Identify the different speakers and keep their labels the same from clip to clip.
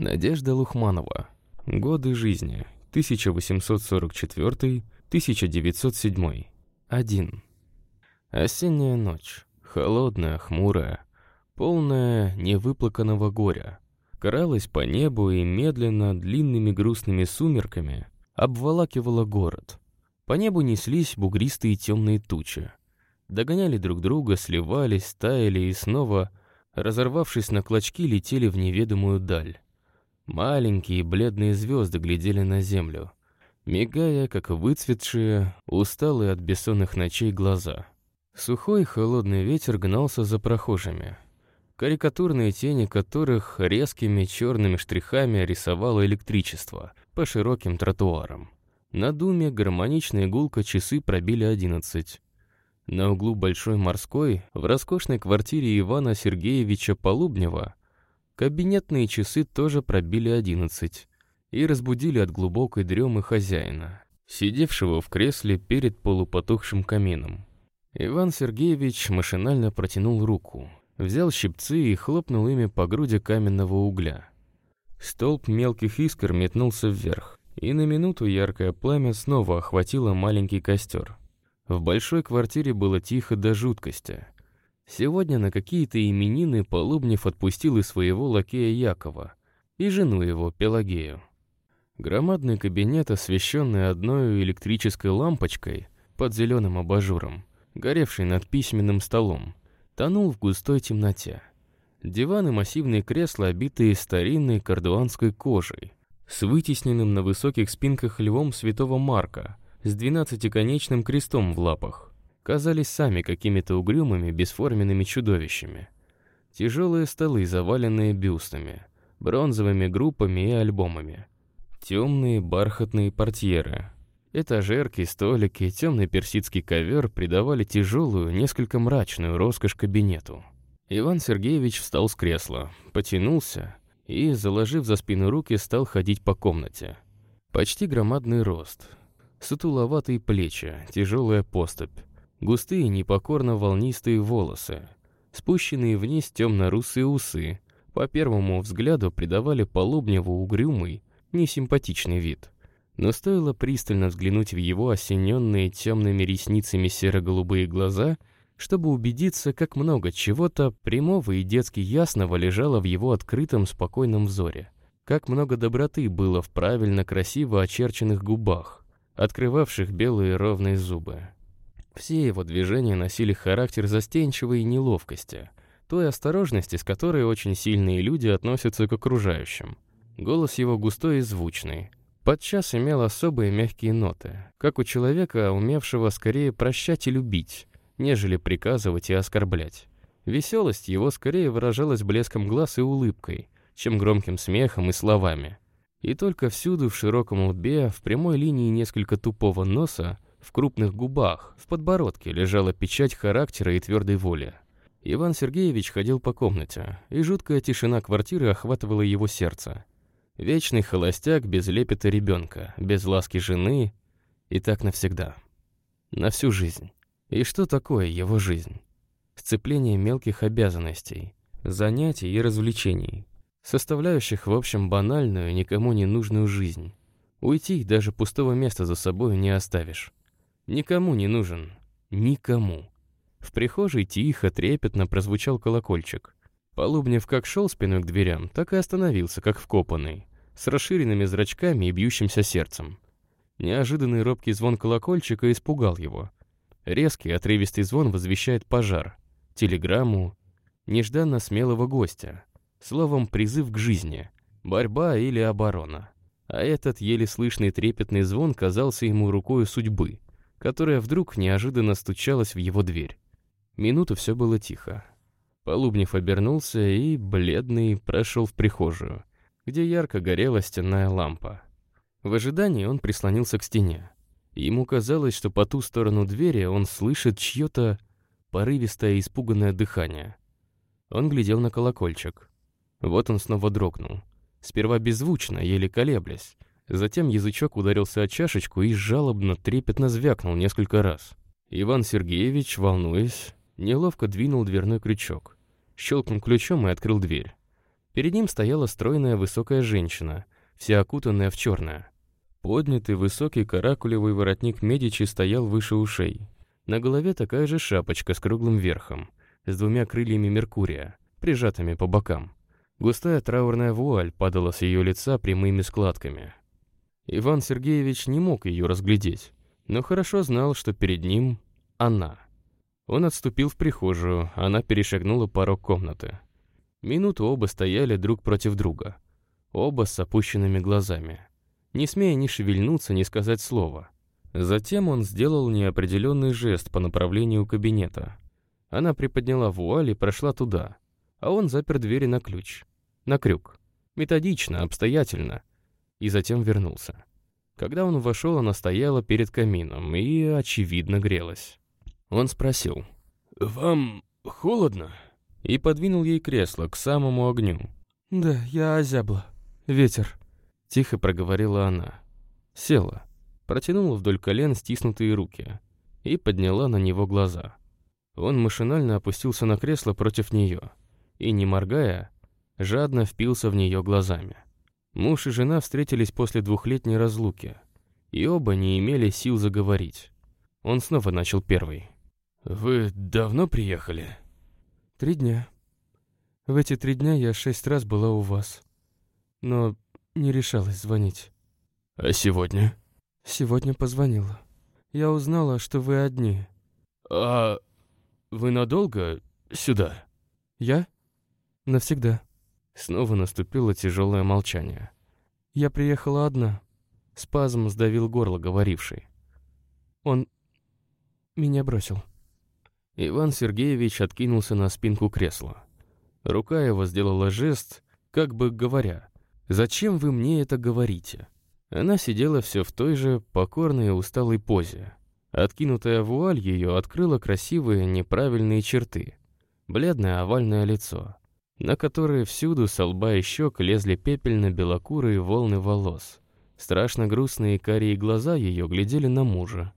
Speaker 1: Надежда Лухманова. Годы жизни. 1844-1907. 1. Осенняя ночь. Холодная, хмурая, полная невыплаканного горя. Каралась по небу и медленно, длинными грустными сумерками обволакивала город. По небу неслись бугристые темные тучи. Догоняли друг друга, сливались, таяли и снова, разорвавшись на клочки, летели в неведомую даль. Маленькие бледные звезды глядели на землю, мигая, как выцветшие, усталые от бессонных ночей глаза. Сухой холодный ветер гнался за прохожими, карикатурные тени которых резкими черными штрихами рисовало электричество по широким тротуарам. На думе гармоничная гулко часы пробили одиннадцать. На углу Большой Морской, в роскошной квартире Ивана Сергеевича Полубнева, Кабинетные часы тоже пробили одиннадцать и разбудили от глубокой дремы хозяина, сидевшего в кресле перед полупотухшим камином. Иван Сергеевич машинально протянул руку, взял щипцы и хлопнул ими по груди каменного угля. Столб мелких искр метнулся вверх, и на минуту яркое пламя снова охватило маленький костер. В большой квартире было тихо до жуткости — Сегодня на какие-то именины Полубнев отпустил и своего лакея Якова, и жену его, Пелагею. Громадный кабинет, освещенный одной электрической лампочкой под зеленым абажуром, горевший над письменным столом, тонул в густой темноте. Диваны массивные кресла, обитые старинной кардуанской кожей, с вытесненным на высоких спинках львом святого Марка, с двенадцатиконечным крестом в лапах казались сами какими-то угрюмыми, бесформенными чудовищами. Тяжелые столы, заваленные бюстами, бронзовыми группами и альбомами. Темные бархатные портьеры. Этажерки, столики, темный персидский ковер придавали тяжелую, несколько мрачную роскошь кабинету. Иван Сергеевич встал с кресла, потянулся и, заложив за спину руки, стал ходить по комнате. Почти громадный рост, сутуловатые плечи, тяжелая поступь, Густые, непокорно волнистые волосы, спущенные вниз темно-русые усы, по первому взгляду придавали Полубневу угрюмый, несимпатичный вид. Но стоило пристально взглянуть в его осененные темными ресницами серо-голубые глаза, чтобы убедиться, как много чего-то прямого и детски ясного лежало в его открытом спокойном взоре. Как много доброты было в правильно красиво очерченных губах, открывавших белые ровные зубы. Все его движения носили характер застенчивой неловкости, той осторожности, с которой очень сильные люди относятся к окружающим. Голос его густой и звучный. Подчас имел особые мягкие ноты, как у человека, умевшего скорее прощать и любить, нежели приказывать и оскорблять. Веселость его скорее выражалась блеском глаз и улыбкой, чем громким смехом и словами. И только всюду в широком лбе, в прямой линии несколько тупого носа, в крупных губах, в подбородке лежала печать характера и твердой воли. Иван Сергеевич ходил по комнате, и жуткая тишина квартиры охватывала его сердце. Вечный холостяк без лепета ребенка, без ласки жены, и так навсегда. На всю жизнь. И что такое его жизнь? Сцепление мелких обязанностей, занятий и развлечений, составляющих в общем банальную, никому не нужную жизнь. Уйти даже пустого места за собой не оставишь. Никому не нужен. Никому. В прихожей тихо, трепетно прозвучал колокольчик. Полубнев как шел спиной к дверям, так и остановился, как вкопанный, с расширенными зрачками и бьющимся сердцем. Неожиданный робкий звон колокольчика испугал его. Резкий, отрывистый звон возвещает пожар, телеграмму, нежданно смелого гостя, словом, призыв к жизни, борьба или оборона. А этот еле слышный трепетный звон казался ему рукой судьбы — которая вдруг неожиданно стучалась в его дверь. Минуту все было тихо. Полубнев обернулся и, бледный, прошел в прихожую, где ярко горела стенная лампа. В ожидании он прислонился к стене. Ему казалось, что по ту сторону двери он слышит чье-то порывистое испуганное дыхание. Он глядел на колокольчик. Вот он снова дрогнул. Сперва беззвучно, еле колеблясь, Затем язычок ударился о чашечку и жалобно, трепетно звякнул несколько раз. Иван Сергеевич, волнуясь, неловко двинул дверной крючок. Щелкнул ключом и открыл дверь. Перед ним стояла стройная высокая женщина, вся окутанная в черное. Поднятый высокий каракулевый воротник Медичи стоял выше ушей. На голове такая же шапочка с круглым верхом, с двумя крыльями Меркурия, прижатыми по бокам. Густая траурная вуаль падала с ее лица прямыми складками. Иван Сергеевич не мог ее разглядеть, но хорошо знал, что перед ним она. Он отступил в прихожую, она перешагнула порог комнаты. Минуту оба стояли друг против друга. Оба с опущенными глазами. Не смея ни шевельнуться, ни сказать слова. Затем он сделал неопределенный жест по направлению кабинета. Она приподняла вуаль и прошла туда, а он запер двери на ключ. На крюк. Методично, обстоятельно. И затем вернулся. Когда он вошел, она стояла перед камином и, очевидно, грелась. Он спросил. «Вам холодно?» И подвинул ей кресло к самому огню.
Speaker 2: «Да, я озябла. Ветер», —
Speaker 1: тихо проговорила она. Села, протянула вдоль колен стиснутые руки и подняла на него глаза. Он машинально опустился на кресло против нее и, не моргая, жадно впился в нее глазами. Муж и жена встретились после двухлетней разлуки, и оба не имели сил заговорить. Он снова начал первый. «Вы давно приехали?»
Speaker 2: «Три дня. В эти три дня я шесть раз была у вас, но не решалась звонить».
Speaker 1: «А сегодня?»
Speaker 2: «Сегодня позвонила. Я узнала, что вы одни».
Speaker 1: «А вы надолго сюда?»
Speaker 2: «Я? Навсегда».
Speaker 1: Снова наступило тяжелое молчание.
Speaker 2: «Я приехала одна». Спазм сдавил горло говоривший. «Он меня бросил».
Speaker 1: Иван Сергеевич откинулся на спинку кресла. Рука его сделала жест, как бы говоря, «Зачем вы мне это говорите?» Она сидела все в той же покорной и усталой позе. Откинутая вуаль ее открыла красивые неправильные черты. Бледное овальное лицо, на которые всюду со лба и щек лезли пепельно-белокурые волны волос. Страшно грустные карие глаза ее глядели на мужа,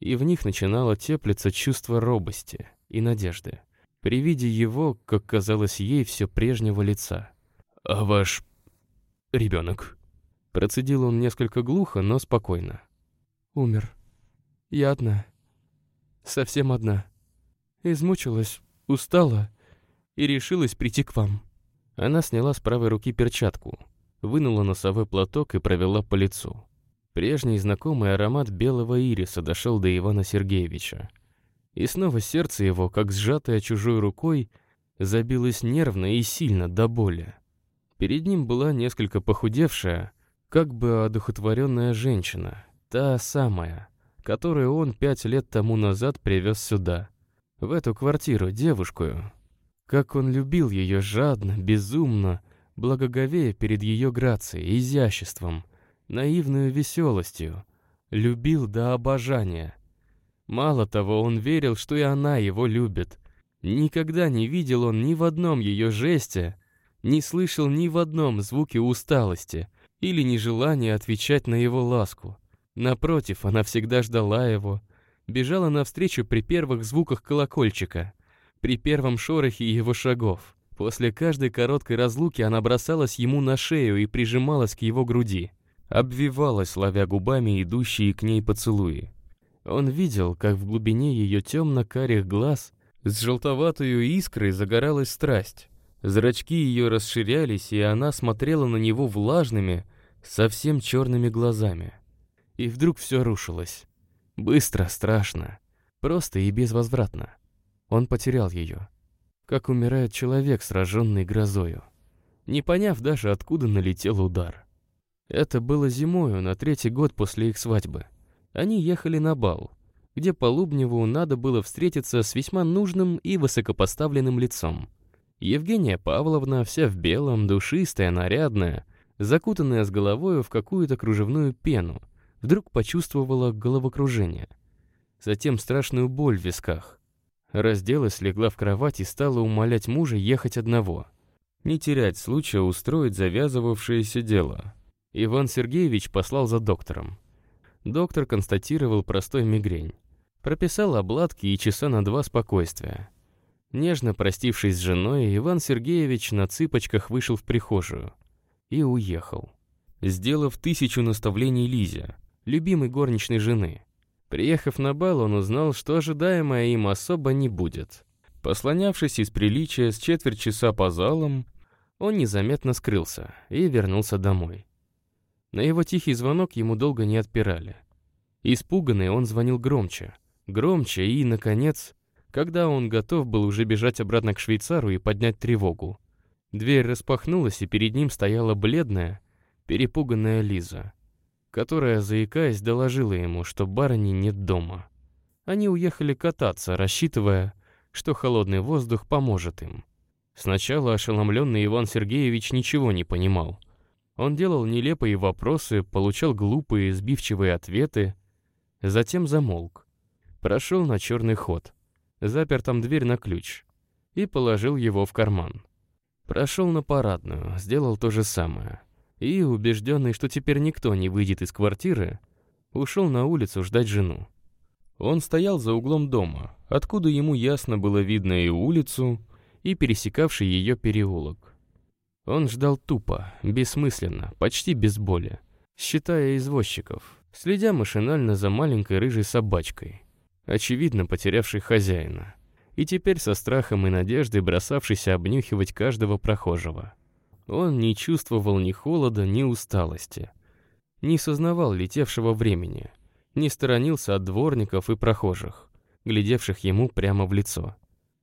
Speaker 1: и в них начинало теплиться чувство робости и надежды. При виде его, как казалось ей, все прежнего лица. «А ваш... ребенок?» Процедил он несколько глухо, но спокойно.
Speaker 2: «Умер. Я одна. Совсем одна. Измучилась, устала и решилась прийти к вам».
Speaker 1: Она сняла с правой руки перчатку, вынула носовой платок и провела по лицу. Прежний знакомый аромат белого ириса дошел до Ивана Сергеевича. И снова сердце его, как сжатое чужой рукой, забилось нервно и сильно до боли. Перед ним была несколько похудевшая, как бы одухотворенная женщина, та самая, которую он пять лет тому назад привез сюда, в эту квартиру, девушку, как он любил ее жадно, безумно, благоговея перед ее грацией, изяществом, наивную веселостью, любил до обожания. Мало того, он верил, что и она его любит. Никогда не видел он ни в одном ее жесте, не слышал ни в одном звуке усталости или нежелания отвечать на его ласку. Напротив, она всегда ждала его, бежала навстречу при первых звуках колокольчика — при первом шорохе его шагов. После каждой короткой разлуки она бросалась ему на шею и прижималась к его груди. Обвивалась, ловя губами идущие к ней поцелуи. Он видел, как в глубине ее темно-карих глаз с желтоватой искрой загоралась страсть. Зрачки ее расширялись, и она смотрела на него влажными, совсем черными глазами. И вдруг все рушилось. Быстро, страшно, просто и безвозвратно. Он потерял ее. Как умирает человек, сраженный грозою. Не поняв даже, откуда налетел удар. Это было зимою, на третий год после их свадьбы. Они ехали на бал, где по Лубневу надо было встретиться с весьма нужным и высокопоставленным лицом. Евгения Павловна, вся в белом, душистая, нарядная, закутанная с головою в какую-то кружевную пену, вдруг почувствовала головокружение. Затем страшную боль в висках. Разделась, легла в кровать и стала умолять мужа ехать одного. Не терять случая устроить завязывавшееся дело. Иван Сергеевич послал за доктором. Доктор констатировал простой мигрень. Прописал обладки и часа на два спокойствия. Нежно простившись с женой, Иван Сергеевич на цыпочках вышел в прихожую и уехал, сделав тысячу наставлений Лизе, любимой горничной жены. Приехав на бал, он узнал, что ожидаемое им особо не будет. Послонявшись из приличия с четверть часа по залам, он незаметно скрылся и вернулся домой. На его тихий звонок ему долго не отпирали. Испуганный он звонил громче, громче и, наконец, когда он готов был уже бежать обратно к швейцару и поднять тревогу. Дверь распахнулась, и перед ним стояла бледная, перепуганная Лиза, которая, заикаясь, доложила ему, что барыни нет дома. Они уехали кататься, рассчитывая, что холодный воздух поможет им. Сначала ошеломленный Иван Сергеевич ничего не понимал. Он делал нелепые вопросы, получал глупые, сбивчивые ответы, затем замолк. Прошел на черный ход, запер там дверь на ключ и положил его в карман. Прошел на парадную, сделал то же самое. И, убежденный, что теперь никто не выйдет из квартиры, ушел на улицу ждать жену. Он стоял за углом дома, откуда ему ясно было видно и улицу, и пересекавший ее переулок. Он ждал тупо, бессмысленно, почти без боли, считая извозчиков, следя машинально за маленькой рыжей собачкой, очевидно потерявшей хозяина, и теперь со страхом и надеждой бросавшейся обнюхивать каждого прохожего. Он не чувствовал ни холода, ни усталости, не сознавал летевшего времени, не сторонился от дворников и прохожих, глядевших ему прямо в лицо.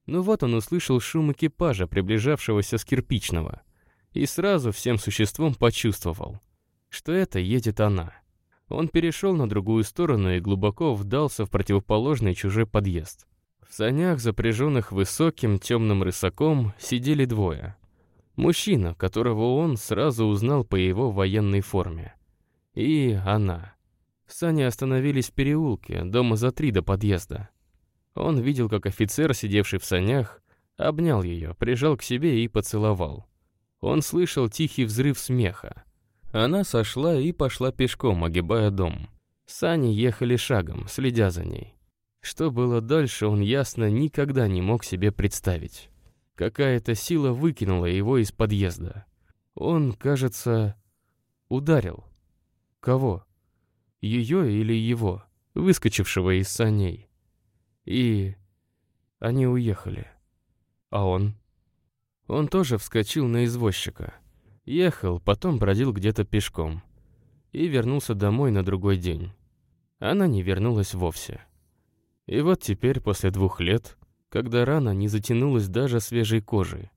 Speaker 1: Но вот он услышал шум экипажа, приближавшегося с кирпичного, и сразу всем существом почувствовал, что это едет она. Он перешел на другую сторону и глубоко вдался в противоположный чужой подъезд. В санях, запряженных высоким темным рысаком, сидели двое. Мужчина, которого он сразу узнал по его военной форме. И она. Сани остановились в переулке, дома за три до подъезда. Он видел, как офицер, сидевший в санях, обнял ее, прижал к себе и поцеловал. Он слышал тихий взрыв смеха. Она сошла и пошла пешком, огибая дом. Сани ехали шагом, следя за ней. Что было дальше, он ясно никогда не мог себе представить. Какая-то сила выкинула его из подъезда. Он, кажется, ударил. Кого? Ее или его, выскочившего из саней. И они уехали. А он? Он тоже вскочил на извозчика. Ехал, потом бродил где-то пешком. И вернулся домой на другой день. Она не вернулась вовсе. И вот теперь, после двух лет, когда рана не затянулась даже свежей кожей,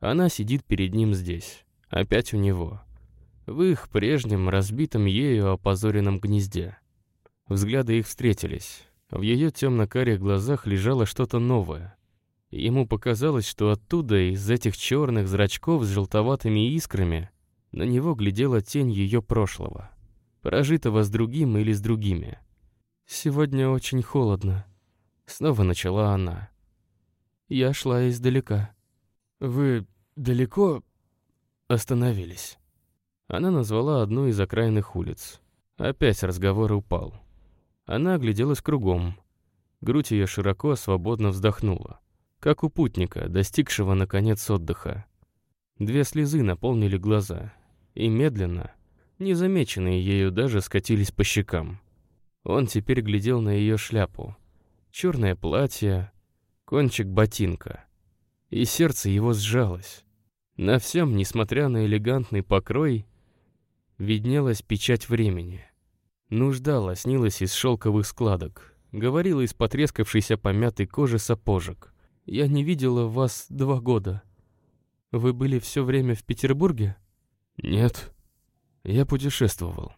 Speaker 1: она сидит перед ним здесь, опять у него, в их прежнем, разбитом ею опозоренном гнезде. Взгляды их встретились. В ее темно-карих глазах лежало что-то новое. Ему показалось, что оттуда, из этих черных зрачков с желтоватыми искрами, на него глядела тень ее прошлого, прожитого с другим или с другими. «Сегодня очень холодно», Снова начала она. Я шла издалека. «Вы далеко остановились?» Она назвала одну из окраинных улиц. Опять разговор упал. Она огляделась кругом. Грудь ее широко, свободно вздохнула, как у путника, достигшего, наконец, отдыха. Две слезы наполнили глаза, и медленно, незамеченные ею даже, скатились по щекам. Он теперь глядел на ее шляпу, черное платье, кончик ботинка. И сердце его сжалось. На всем, несмотря на элегантный покрой, виднелась печать времени. Нужда лоснилась из шелковых складок, говорила из потрескавшейся помятой кожи сапожек. «Я не видела вас два года. Вы были все время в Петербурге?» «Нет, я путешествовал.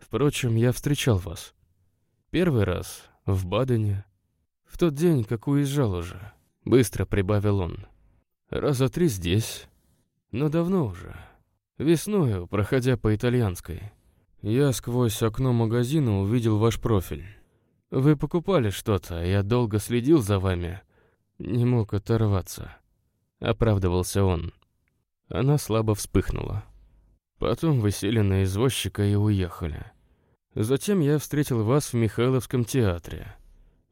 Speaker 1: Впрочем, я встречал вас. Первый раз в Бадене, в тот день, как уезжал уже, быстро прибавил он. Раза три здесь, но давно уже. Весною, проходя по итальянской, я сквозь окно магазина увидел ваш профиль. Вы покупали что-то, я долго следил за вами. Не мог оторваться. Оправдывался он. Она слабо вспыхнула. Потом вы сели на извозчика и уехали. Затем я встретил вас в Михайловском театре.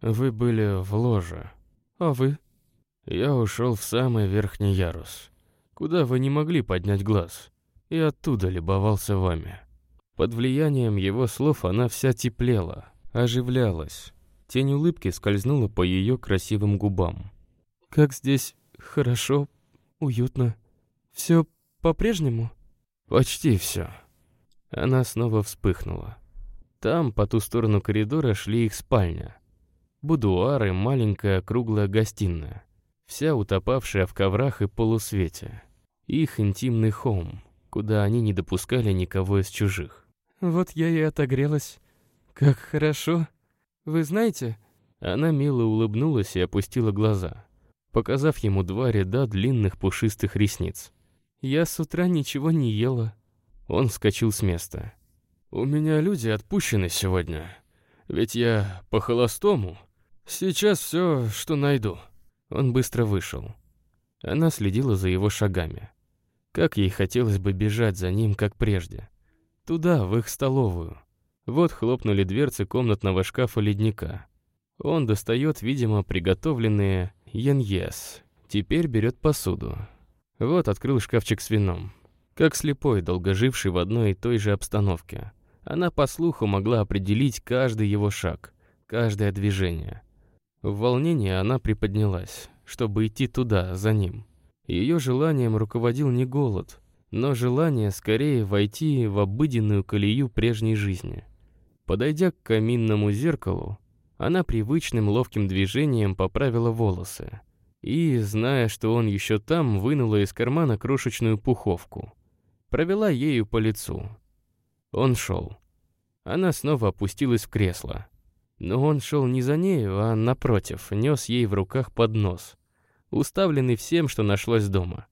Speaker 1: Вы были в ложе. А вы? Я ушел в самый верхний ярус, куда вы не могли поднять глаз, и оттуда любовался вами. Под влиянием его слов она вся теплела, оживлялась. Тень улыбки скользнула по ее красивым губам.
Speaker 2: «Как здесь хорошо, уютно. Все по-прежнему?»
Speaker 1: «Почти все». Она снова вспыхнула. Там, по ту сторону коридора, шли их спальня. Будуар и маленькая круглая гостиная вся утопавшая в коврах и полусвете. Их интимный хом, куда они не допускали никого из чужих.
Speaker 2: «Вот я и отогрелась. Как хорошо. Вы знаете...»
Speaker 1: Она мило улыбнулась и опустила глаза, показав ему два ряда длинных пушистых ресниц.
Speaker 2: «Я с утра ничего не ела».
Speaker 1: Он вскочил с места. «У меня люди отпущены сегодня. Ведь я по-холостому. Сейчас все, что найду». Он быстро вышел. Она следила за его шагами. Как ей хотелось бы бежать за ним, как прежде. Туда, в их столовую. Вот хлопнули дверцы комнатного шкафа ледника. Он достает, видимо, приготовленные яньес. Теперь берет посуду. Вот открыл шкафчик с вином. Как слепой, долгоживший в одной и той же обстановке. Она по слуху могла определить каждый его шаг, каждое движение. В волнении она приподнялась, чтобы идти туда, за ним. Ее желанием руководил не голод, но желание скорее войти в обыденную колею прежней жизни. Подойдя к каминному зеркалу, она привычным ловким движением поправила волосы и, зная, что он еще там, вынула из кармана крошечную пуховку. Провела ею по лицу. Он шел. Она снова опустилась в кресло. Но он шел не за нею, а напротив, нес ей в руках поднос, уставленный всем, что нашлось дома.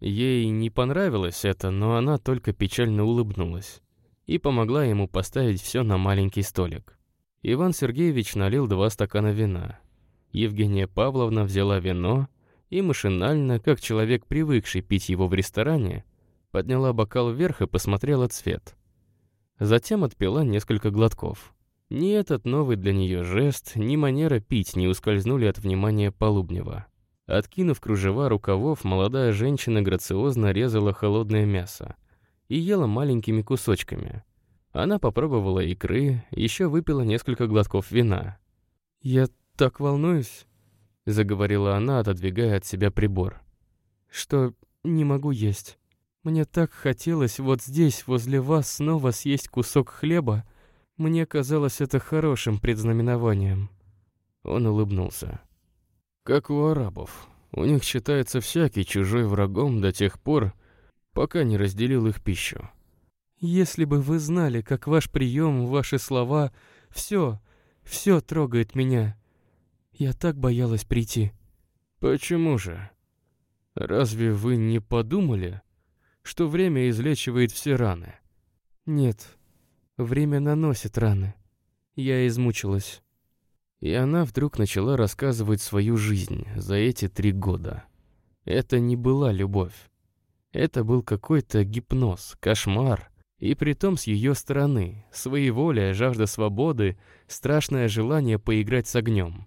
Speaker 1: Ей не понравилось это, но она только печально улыбнулась и помогла ему поставить все на маленький столик. Иван Сергеевич налил два стакана вина. Евгения Павловна взяла вино и машинально, как человек, привыкший пить его в ресторане, подняла бокал вверх и посмотрела цвет. Затем отпила несколько глотков. Ни этот новый для нее жест, ни манера пить не ускользнули от внимания Полубнева. Откинув кружева рукавов, молодая женщина грациозно резала холодное мясо и ела маленькими кусочками. Она попробовала икры, еще выпила несколько глотков вина.
Speaker 2: «Я так волнуюсь», —
Speaker 1: заговорила она, отодвигая от себя прибор,
Speaker 2: «что не могу есть. Мне так хотелось вот здесь, возле вас, снова съесть кусок хлеба, мне казалось это хорошим предзнаменованием.
Speaker 1: Он улыбнулся. Как у арабов. У них считается всякий чужой врагом до тех пор, пока не разделил их пищу.
Speaker 2: Если бы вы знали, как ваш прием, ваши слова, все, все трогает меня. Я так боялась прийти.
Speaker 1: Почему же? Разве вы не подумали, что время излечивает все раны?
Speaker 2: Нет, Время наносит раны. Я измучилась.
Speaker 1: И она вдруг начала рассказывать свою жизнь за эти три года. Это не была любовь. Это был какой-то гипноз, кошмар. И притом с ее стороны, своеволие, жажда свободы, страшное желание поиграть с огнем.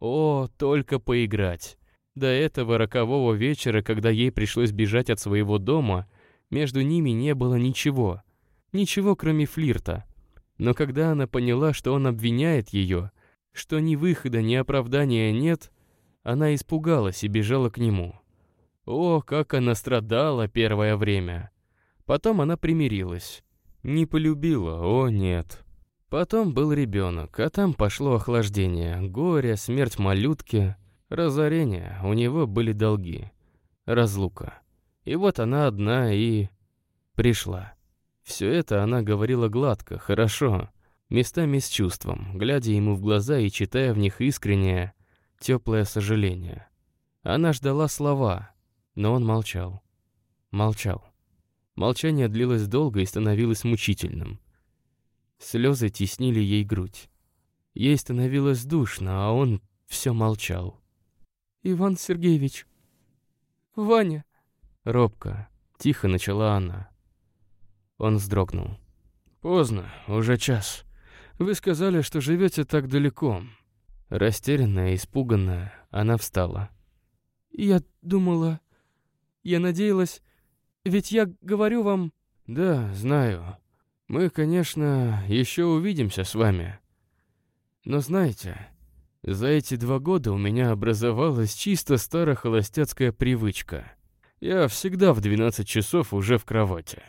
Speaker 1: О, только поиграть! До этого рокового вечера, когда ей пришлось бежать от своего дома, между ними не было ничего — Ничего, кроме флирта. Но когда она поняла, что он обвиняет ее, что ни выхода, ни оправдания нет, она испугалась и бежала к нему. О, как она страдала первое время. Потом она примирилась. Не полюбила, о нет. Потом был ребенок, а там пошло охлаждение, горе, смерть малютки, разорение, у него были долги, разлука. И вот она одна и... пришла. Все это она говорила гладко, хорошо, местами с чувством, глядя ему в глаза и читая в них искреннее, теплое сожаление. Она ждала слова, но он молчал. Молчал. Молчание длилось долго и становилось мучительным. Слезы теснили ей грудь. Ей становилось душно, а он все молчал.
Speaker 2: «Иван Сергеевич! Ваня!»
Speaker 1: Робко, тихо начала она. Он вздрогнул. «Поздно, уже час. Вы сказали, что живете так далеко». Растерянная, испуганная, она встала.
Speaker 2: Я думала... Я надеялась... Ведь я говорю вам...
Speaker 1: Да, знаю. Мы, конечно, еще увидимся с вами. Но знаете, за эти два года у меня образовалась чисто старохолостяцкая привычка. Я всегда в 12 часов уже в кровати.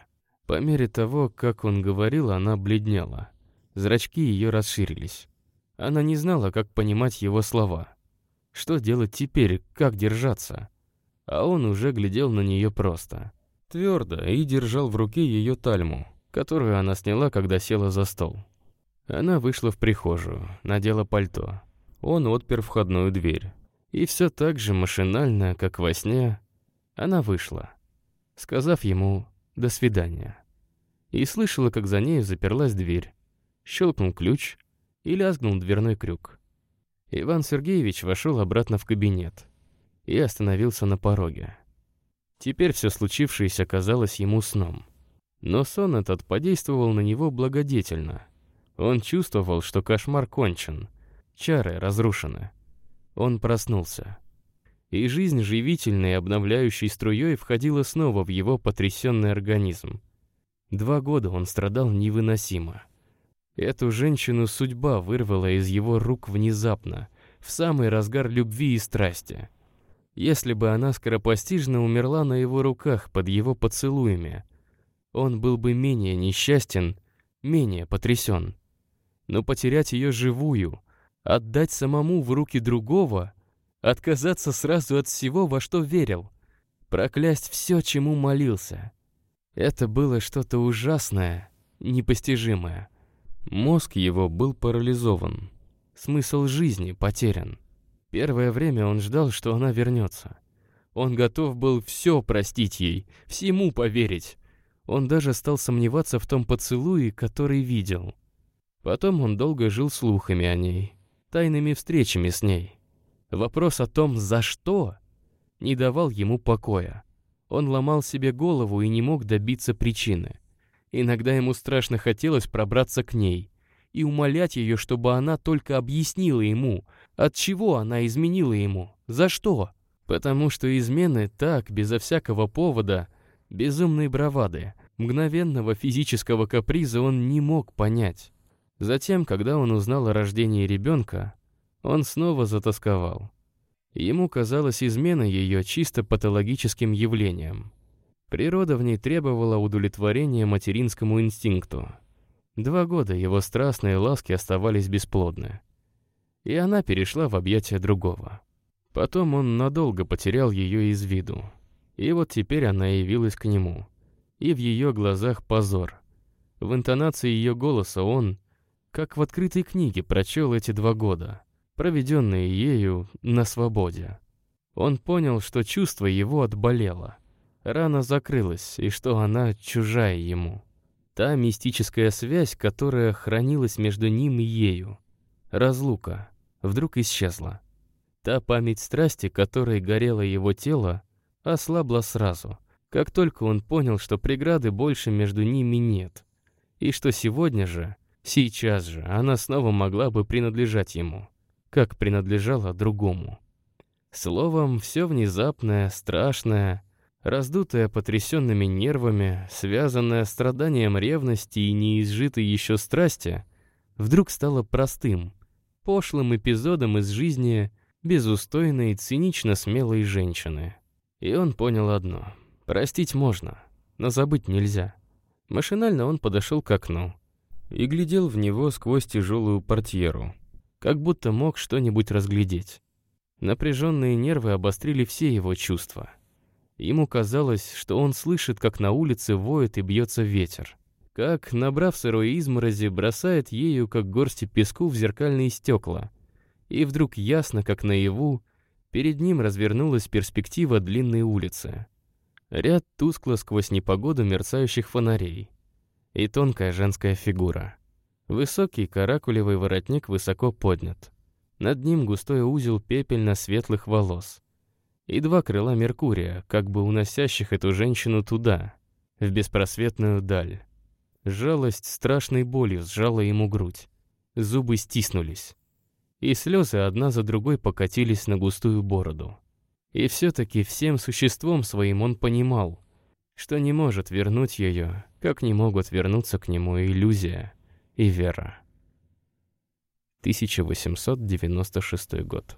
Speaker 1: По мере того, как он говорил, она бледнела. Зрачки ее расширились. Она не знала, как понимать его слова. Что делать теперь, как держаться? А он уже глядел на нее просто. Твердо и держал в руке ее тальму, которую она сняла, когда села за стол. Она вышла в прихожую, надела пальто. Он отпер входную дверь. И все так же машинально, как во сне, она вышла, сказав ему «до свидания». И слышала, как за нею заперлась дверь. Щелкнул ключ и лязгнул дверной крюк. Иван Сергеевич вошел обратно в кабинет и остановился на пороге. Теперь все случившееся казалось ему сном. Но сон этот подействовал на него благодетельно. Он чувствовал, что кошмар кончен, чары разрушены. Он проснулся. И жизнь живительной, обновляющей струей входила снова в его потрясенный организм. Два года он страдал невыносимо. Эту женщину судьба вырвала из его рук внезапно, в самый разгар любви и страсти. Если бы она скоропостижно умерла на его руках под его поцелуями, он был бы менее несчастен, менее потрясен. Но потерять ее живую, отдать самому в руки другого, отказаться сразу от всего, во что верил, проклясть все, чему молился. Это было что-то ужасное, непостижимое. Мозг его был парализован. Смысл жизни потерян. Первое время он ждал, что она вернется. Он готов был все простить ей, всему поверить. Он даже стал сомневаться в том поцелуе, который видел. Потом он долго жил слухами о ней, тайными встречами с ней. Вопрос о том, за что, не давал ему покоя. Он ломал себе голову и не мог добиться причины. Иногда ему страшно хотелось пробраться к ней и умолять ее, чтобы она только объяснила ему, от чего она изменила ему, за что. Потому что измены так, безо всякого повода, безумной бравады, мгновенного физического каприза он не мог понять. Затем, когда он узнал о рождении ребенка, он снова затасковал. Ему казалось измена ее чисто патологическим явлением. Природа в ней требовала удовлетворения материнскому инстинкту. Два года его страстные ласки оставались бесплодны. И она перешла в объятия другого. Потом он надолго потерял ее из виду. И вот теперь она явилась к нему. И в ее глазах позор. В интонации ее голоса он, как в открытой книге, прочел эти два года, проведенные ею на свободе. Он понял, что чувство его отболело. Рана закрылась, и что она чужая ему. Та мистическая связь, которая хранилась между ним и ею. Разлука вдруг исчезла. Та память страсти, которой горело его тело, ослабла сразу, как только он понял, что преграды больше между ними нет, и что сегодня же, сейчас же, она снова могла бы принадлежать ему, как принадлежала другому. Словом, все внезапное, страшное, раздутое потрясенными нервами, связанное страданием ревности и неизжитой еще страсти, вдруг стало простым, пошлым эпизодом из жизни безустойной, цинично смелой женщины. И он понял одно. Простить можно, но забыть нельзя. Машинально он подошел к окну и глядел в него сквозь тяжелую портьеру, как будто мог что-нибудь разглядеть. Напряженные нервы обострили все его чувства. Ему казалось, что он слышит, как на улице воет и бьется ветер. Как, набрав сырой изморози, бросает ею, как горсти песку, в зеркальные стекла. И вдруг ясно, как наяву, перед ним развернулась перспектива длинной улицы. Ряд тускло сквозь непогоду мерцающих фонарей. И тонкая женская фигура. Высокий каракулевый воротник высоко поднят. Над ним густой узел пепельно-светлых волос. И два крыла Меркурия, как бы уносящих эту женщину туда, в беспросветную даль. Жалость страшной болью сжала ему грудь. Зубы стиснулись. И слезы одна за другой покатились на густую бороду.
Speaker 2: И все-таки всем существом своим он понимал, что не может вернуть ее, как не могут вернуться к нему иллюзия и вера. 1896 год.